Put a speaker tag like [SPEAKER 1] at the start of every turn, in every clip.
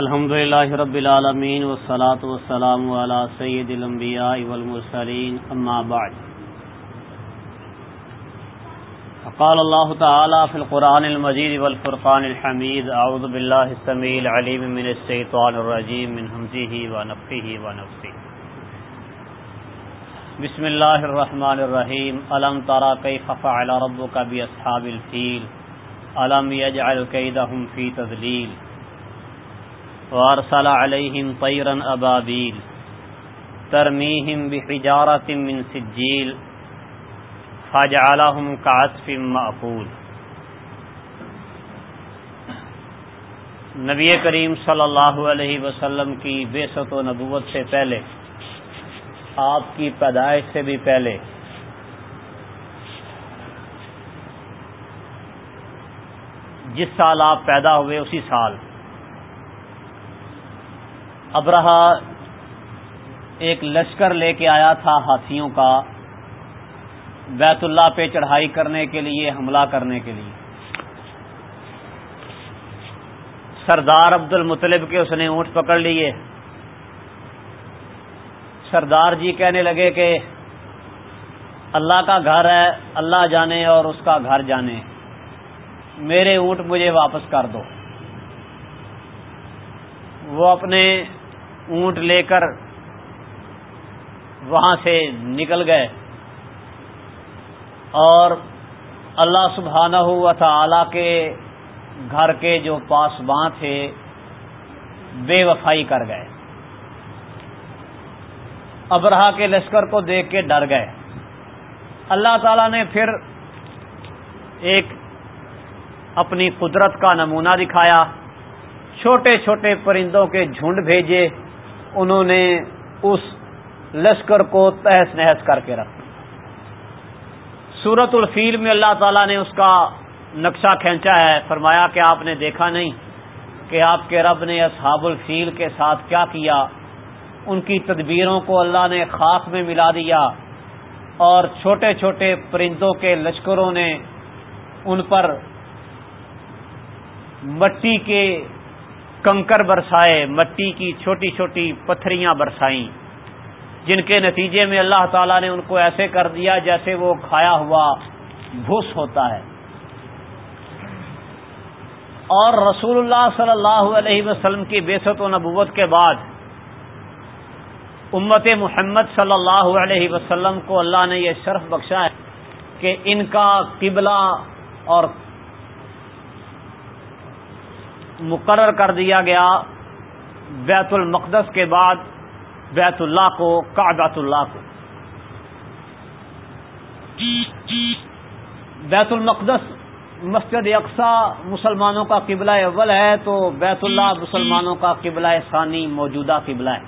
[SPEAKER 1] الحمد لله رب العالمين والصلاة والسلام على سيد الانبياء والمرسلين اما بعد. قال الله تعالى في القرآن المجيد والفرقان الحميد اعوذ بالله السميع العليم من الشيطان الرجيم من همزه ونفخه ونفسه بسم الله الرحمن الرحيم الم ترى كيف فعل ربك باصحاب الفيل الم يجعل كيدهم في تذليل وارسل عليهم طيرا ابابيل ترميهم بحجارة من سجيل، فجعلهم كعصف مأكول. نبی کریم صلی اللہ علیہ وسلم کی بے و نبوت سے پہلے، آپ کی پیدائش سے بھی پہلے، جس سال آپ پیدا ہوئے اسی سال ابرہ ایک لشکر لے کے آیا تھا ہاتھیوں کا، بیت اللہ پہ چڑھائی کرنے کے لیے، حملہ کرنے کے لیے۔ سردار عبد المطلب کے اس نے اونٹ پکڑ لیے۔ سردار جی کہنے لگے کہ اللہ کا گھر ہے، اللہ جانے اور اس کا گھر جانے۔ میرے اونٹ مجھے واپس کر دو۔ وہ اپنے اونٹ لے کر وہاں سے نکل گئے۔ اور اللہ سبحانہ ہوا تھا کے گھر کے جو پاسباں تھے، بے وفائی کر گئے۔ ابرہا کے لشکر کو دیکھ کے ڈر گئے۔ اللہ تعالی نے پھر ایک اپنی قدرت کا نمونہ دکھایا۔ چھوٹے چھوٹے پرندوں کے جھنڈ بھیجے۔ انہوں نے اس لشکر کو تہس نہس کر کے رکھا۔ سورت الفیل میں اللہ تعالیٰ نے اس کا نقشہ کھینچا ہے۔ فرمایا کہ آپ نے دیکھا نہیں کہ آپ کے رب نے اصحاب الفیل کے ساتھ کیا کیا۔ ان کی تدبیروں کو اللہ نے خاک میں ملا دیا اور چھوٹے چھوٹے پرندوں کے لشکروں نے ان پر مٹی کے کنکر برسائے، مٹی کی چھوٹی چھوٹی پتھریاں برسائیں۔ جن کے نتیجے میں اللہ تعالیٰ نے ان کو ایسے کر دیا جیسے وہ کھایا ہوا بھوس ہوتا ہے۔ اور رسول اللہ صلی اللہ علیہ وسلم کی بےست و نبوت کے بعد امت محمد صلی اللہ علیہ وسلم کو اللہ نے یہ شرف بخشا ہے کہ ان کا قبلہ اور مقرر کر دیا گیا بیت المقدس کے بعد بیت اللہ کو کابت اللہ کو۔ بیت المقدس مسجد اقسا مسلمانوں کا قبلہ اول ہے تو بیت اللہ مسلمانوں کا قبلہ ثانی موجودہ قبلہ ہے۔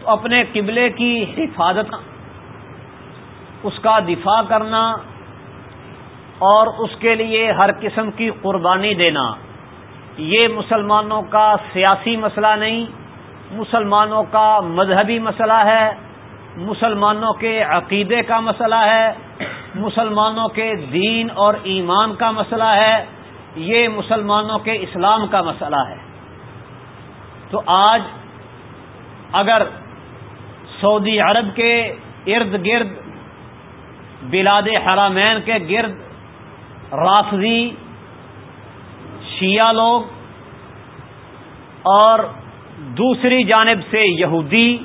[SPEAKER 1] تو اپنے قبلے کی حفاظت، اس کا دفاع کرنا اور اس کے لیے ہر قسم کی قربانی دینا۔ یہ مسلمانوں کا سیاسی مسئلہ نہیں، مسلمانوں کا مذہبی مسئلہ ہے، مسلمانوں کے عقیدے کا مسئلہ ہے، مسلمانوں کے دین اور ایمان کا مسئلہ ہے، یہ مسلمانوں کے اسلام کا مسئلہ ہے۔ تو آج اگر سعودی عرب کے ارد گرد، بلاد حرامین کے گرد رافضی، شیعہ لوگ اور دوسری جانب سے یہودی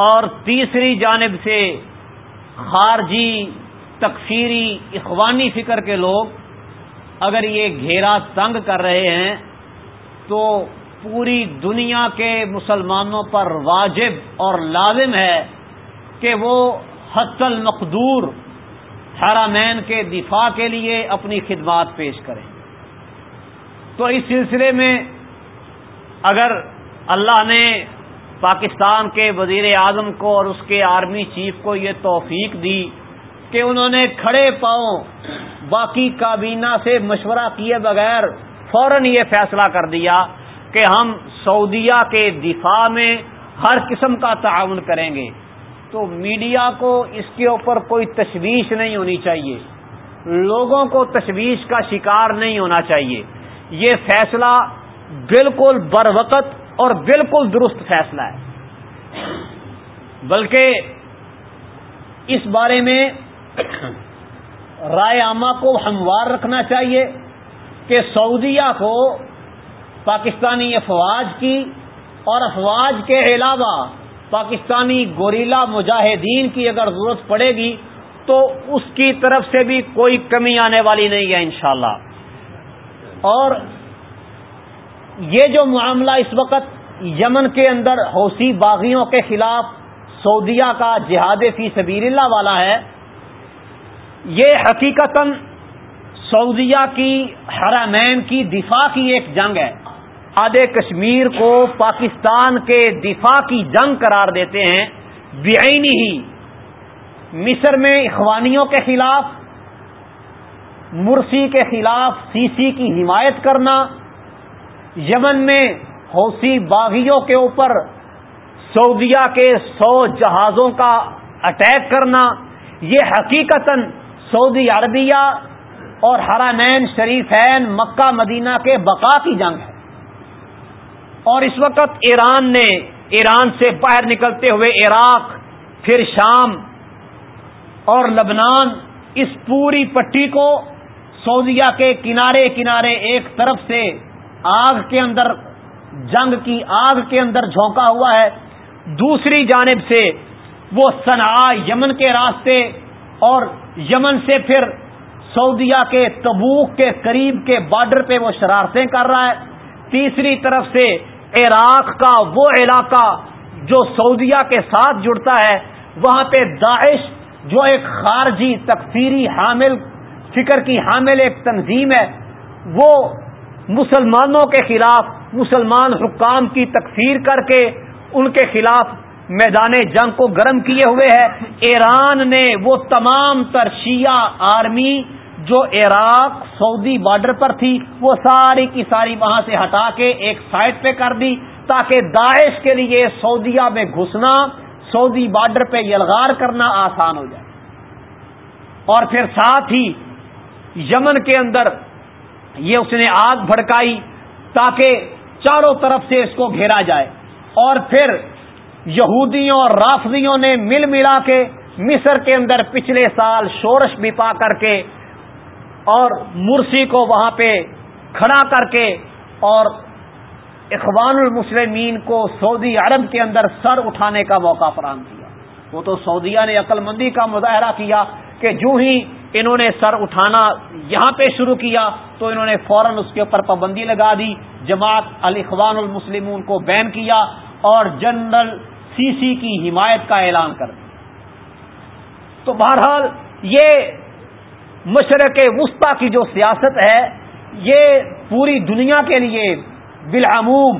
[SPEAKER 1] اور تیسری جانب سے خارجی، تکفیری، اخوانی فکر کے لوگ اگر یہ گھیرا تنگ کر رہے ہیں تو پوری دنیا کے مسلمانوں پر واجب اور لازم ہے کہ وہ حت المقدور حرامین کے دفاع کے لیے اپنی خدمات پیش کریں۔ تو اس سلسلے میں اگر اللہ نے پاکستان کے وزیر اعظم کو اور اس کے آرمی چیف کو یہ توفیق دی کہ انہوں نے کھڑے پاؤں باقی کابینہ سے مشورہ کیے بغیر فوراً یہ فیصلہ کر دیا کہ ہم سعودیہ کے دفاع میں ہر قسم کا تعاون کریں گے۔ تو میڈیا کو اس کے اوپر کوئی تشویش نہیں ہونی چاہیے۔ لوگوں کو تشویش کا شکار نہیں ہونا چاہیے۔ یہ فیصلہ بالکل بر وقت اور بالکل درست فیصلہ ہے۔ بلکہ اس بارے میں رائے عامہ کو ہموار رکھنا چاہیے کہ سعودیہ کو پاکستانی افواج کی اور افواج کے علاوہ پاکستانی گوریلا مجاہدین کی اگر ضرورت پڑے گی تو اس کی طرف سے بھی کوئی کمی آنے والی نہیں ہے انشاءاللہ۔ اور یہ جو معاملہ اس وقت یمن کے اندر حوثی باغیوں کے خلاف سعودیہ کا جہاد فی سبیل اللہ والا ہے، یہ حقیقت سعودیہ کی حرمین کی دفاع کی ایک جنگ ہے۔ آدھے کشمیر کو پاکستان کے دفاع کی جنگ قرار دیتے ہیں بےآنی ہی۔ مصر میں اخوانیوں کے خلاف، مرسی کے خلاف سی سی کی حمایت کرنا، یمن میں حوثی باغیوں کے اوپر سعودیہ کے سو جہازوں کا اٹیک کرنا، یہ حقیقت سعودی عربیہ اور حرامین شریفین مکہ مدینہ کے بقا کی جنگ ہے۔ اور اس وقت ایران نے ایران سے باہر نکلتے ہوئے عراق، پھر شام اور لبنان اس پوری پٹی کو سعودیہ کے کنارے کنارے ایک طرف سے آگ کے اندر، جنگ کی آگ کے اندر جھونکا ہوا ہے۔ دوسری جانب سے وہ صنع یمن کے راستے اور یمن سے پھر سعودیہ کے تبوک کے قریب کے بارڈر پہ وہ شرارتیں کر رہا ہے۔ تیسری طرف سے عراق کا وہ علاقہ جو سعودیہ کے ساتھ جڑتا ہے، وہاں پہ داعش جو ایک خارجی تکفیری حامل، فکر کی حامل ایک تنظیم ہے، وہ مسلمانوں کے خلاف، مسلمان حکام کی تکفیر کر کے ان کے خلاف میدان جنگ کو گرم کیے ہوئے ہے۔ ایران نے وہ تمام تر شیعہ آرمی جو عراق سعودی بارڈر پر تھی، وہ ساری کی ساری وہاں سے ہٹا کے ایک سائڈ پہ کر دی تاکہ داعش کے لیے سعودیہ میں گھسنا، سعودی بارڈر پہ یلغار کرنا آسان ہو جائے۔ اور پھر ساتھ ہی یمن کے اندر یہ اس نے آگ بھڑکائی تاکہ چاروں طرف سے اس کو گھیرا جائے۔ اور پھر یہودیوں اور رافضیوں نے مل ملا کے مصر کے اندر پچھلے سال شورش بپا کر کے اور مرسی کو وہاں پہ کھڑا کر کے اور اخوان المسلمین کو سعودی عرب کے اندر سر اٹھانے کا موقع فراہم کیا۔ وہ تو سعودیہ نے عقل مندی کا مظاہرہ کیا کہ جو ہی انہوں نے سر اٹھانا یہاں پہ شروع کیا تو انہوں نے فوراً اس کے اوپر پابندی لگا دی، جماعت الاخوان المسلمون کو بین کیا اور جنرل سی سی کی حمایت کا اعلان کر دیا۔ تو بہرحال یہ مشرق وسطی کی جو سیاست ہے، یہ پوری دنیا کے لیے بالعموم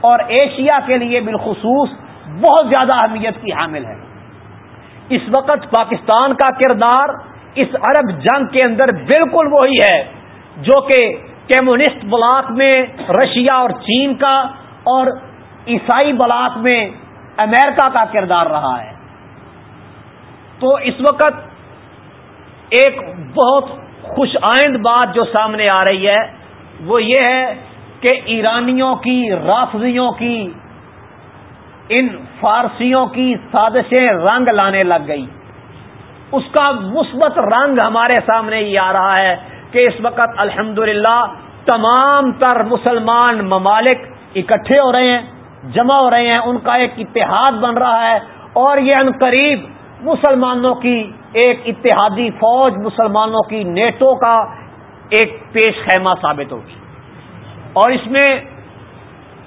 [SPEAKER 1] اور ایشیا کے لیے بالخصوص بہت زیادہ اہمیت کی حامل ہے۔ اس وقت پاکستان کا کردار اس عرب جنگ کے اندر بالکل وہی ہے، جو کہ کمیونسٹ بلاک میں رشیا اور چین کا اور عیسائی بلاک میں امریکہ کا کردار رہا ہے۔ تو اس وقت ایک بہت خوش آئند بات جو سامنے آ رہی ہے، وہ یہ ہے کہ ایرانیوں کی، رافضیوں کی، ان فارسیوں کی سازشیں رنگ لانے لگ گئی۔ اس کا مثبت رنگ ہمارے سامنے یہ آ رہا ہے کہ اس وقت الحمد تمام تر مسلمان ممالک اکٹھے ہو رہے ہیں، جمع ہو رہے ہیں، ان کا ایک اتحاد بن رہا ہے اور یہ ان قریب مسلمانوں کی ایک اتحادی فوج، مسلمانوں کی نیٹو کا ایک پیش خیمہ ثابت ہوگی۔ اور اس میں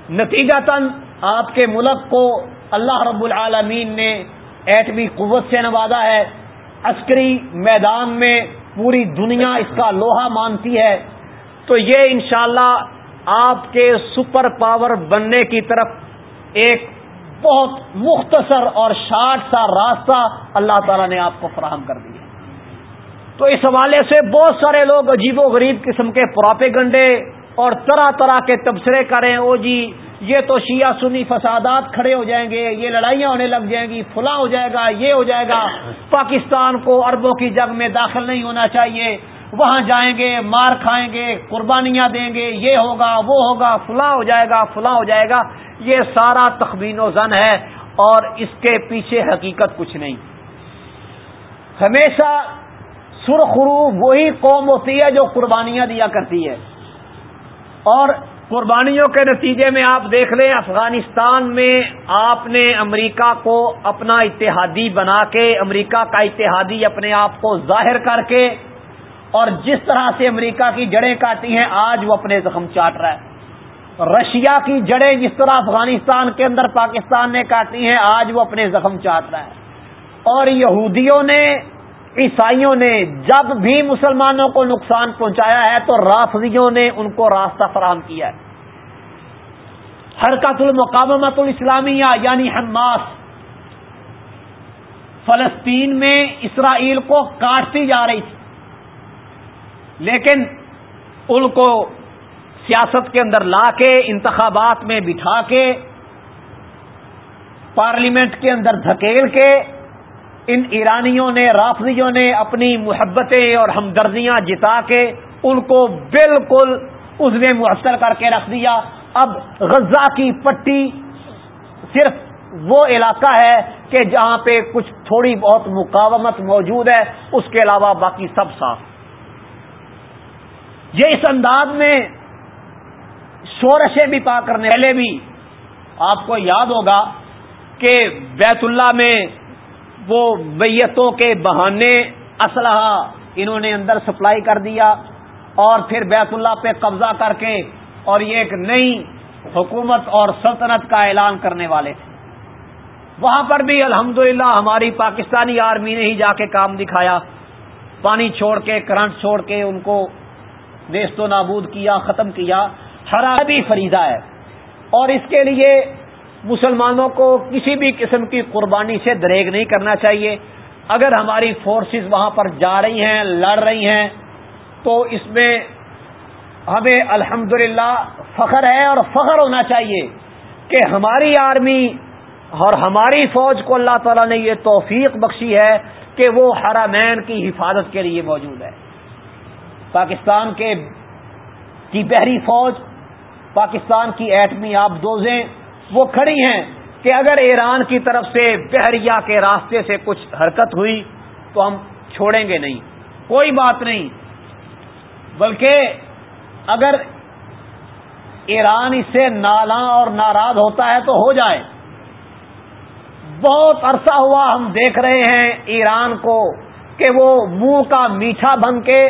[SPEAKER 1] نتیجہ تن آپ کے ملک کو اللہ رب العالمین نے ایٹمی قوت سے نوازا ہے۔ عسکری میدان میں پوری دنیا اس کا لوہا مانتی ہے۔ تو یہ انشاءاللہ آپ کے سپر پاور بننے کی طرف ایک بہت مختصر اور شارٹ سا راستہ اللہ تعالی نے آپ کو فراہم کر دیا۔ تو اس حوالے سے بہت سارے لوگ عجیب و غریب قسم کے پراپے گنڈے اور طرح طرح کے تبصرے کریں او جی یہ تو شیعہ سنی فسادات کھڑے ہو جائیں گے، یہ لڑائیاں ہونے لگ جائیں گی، فلاں ہو جائے گا، یہ ہو جائے گا، پاکستان کو اربوں کی جنگ میں داخل نہیں ہونا چاہیے، وہاں جائیں گے، مار کھائیں گے، قربانیاں دیں گے، یہ ہوگا، وہ ہوگا، فلاں ہو جائے گا، فلاں ہو جائے گا۔ یہ سارا تخمین و زن ہے اور اس کے پیچھے حقیقت کچھ نہیں۔ ہمیشہ سرخرو وہی قوم ہوتی ہے جو قربانیاں دیا کرتی ہے۔ اور قربانیوں کے نتیجے میں آپ دیکھ لیں، افغانستان میں آپ نے امریکہ کو اپنا اتحادی بنا کے، امریکہ کا اتحادی اپنے آپ کو ظاہر کر کے، اور جس طرح سے امریکہ کی جڑیں کاٹی ہیں، آج وہ اپنے زخم چاٹ رہا ہے۔ رشیا کی جڑیں جس طرح افغانستان کے اندر پاکستان نے کاٹی ہیں، آج وہ اپنے زخم چاٹ رہا ہے۔ اور یہودیوں نے، عیسائیوں نے، جب بھی مسلمانوں کو نقصان پہنچایا ہے، تو رافضیوں نے ان کو راستہ فراہم کیا ہے۔ حرکت المقامت الاسلامیہ یعنی حماس، فلسطین میں اسرائیل کو کاٹتی جا رہی تھی۔ لیکن ان کو سیاست کے اندر لا کے، انتخابات میں بٹھا کے، پارلیمنٹ کے اندر دھکیل کے، ان ایرانیوں نے، رافضیوں نے اپنی محبتیں اور ہمدردیاں جتا کے ان کو بالکل اس نے محسر کر کے رکھ دیا۔ اب غزہ کی پٹی صرف وہ علاقہ ہے کہ جہاں پہ کچھ تھوڑی بہت مقاومت موجود ہے، اس کے علاوہ باقی سب صاف۔ یہ اس انداز میں شورشیں بھی پا کرنے پہلے بھی۔ آپ کو یاد ہوگا کہ بیت اللہ میں وہ میتوں کے بہانے اسلحہ انہوں نے اندر سپلائی کر دیا اور پھر بیت اللہ پہ قبضہ کر کے اور یہ ایک نئی حکومت اور سلطنت کا اعلان کرنے والے تھے۔ وہاں پر بھی الحمدللہ ہماری پاکستانی آرمی نے ہی جا کے کام دکھایا۔ پانی چھوڑ کے، کرنٹ چھوڑ کے ان کو نیست و نابود کیا، ختم کیا۔ ہرا بھی فریضہ ہے۔ اور اس کے لیے مسلمانوں کو کسی بھی قسم کی قربانی سے دریگ نہیں کرنا چاہیے۔ اگر ہماری فورسز وہاں پر جا رہی ہیں، لڑ رہی ہیں، تو اس میں ہمیں الحمد فخر ہے اور فخر ہونا چاہیے کہ ہماری آرمی اور ہماری فوج کو اللہ تعالیٰ نے یہ توفیق بخشی ہے کہ وہ حرمین کی حفاظت کے لیے موجود ہے۔ پاکستان کے کی بحری فوج پاکستان کی ایٹمی آبدوزیں وہ کھڑی ہیں کہ اگر ایران کی طرف سے بحریہ کے راستے سے کچھ حرکت ہوئی تو ہم چھوڑیں گے نہیں۔ کوئی بات نہیں۔ بلکہ اگر ایران اس سے نالاں اور ناراض ہوتا ہے تو ہو جائے۔ بہت عرصہ ہوا ہم دیکھ رہے ہیں ایران کو کہ وہ منہ کا میٹھا بن کے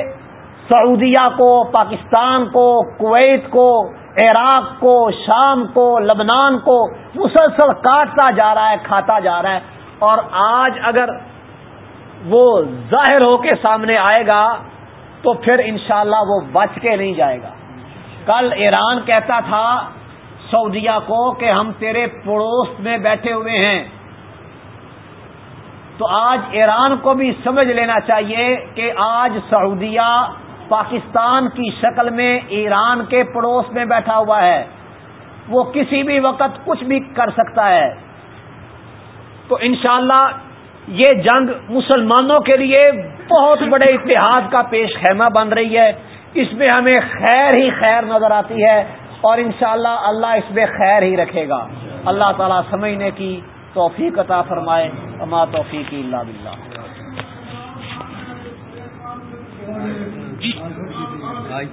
[SPEAKER 1] سعودیہ کو، پاکستان کو، کویت کو، عراق کو، شام کو، لبنان کو، مسلسل کاٹتا جا رہا ہے، کھاتا جا رہا ہے۔ اور آج اگر وہ ظاہر ہو کے سامنے آئے گا، تو پھر انشاءاللہ وہ بچ کے نہیں جائے گا۔ کل ایران کہتا تھا سعودیہ کو کہ ہم تیرے پڑوس میں بیٹھے ہوئے ہیں۔ تو آج ایران کو بھی سمجھ لینا چاہیے کہ آج سعودیہ پاکستان کی شکل میں ایران کے پڑوس میں بیٹھا ہوا ہے۔ وہ کسی بھی وقت کچھ بھی کر سکتا ہے۔ تو انشاءاللہ یہ جنگ مسلمانوں کے لیے بہت بڑے اتحاد کا پیش خیمہ بن رہی ہے۔ اس میں ہمیں خیر ہی خیر نظر آتی ہے اور انشاءاللہ اللہ اس میں خیر ہی رکھے گا۔ اللہ تعالیٰ سمجھنے کی توفیق عطا فرمائے۔ اما توفیق اللہ بلّہ جی۔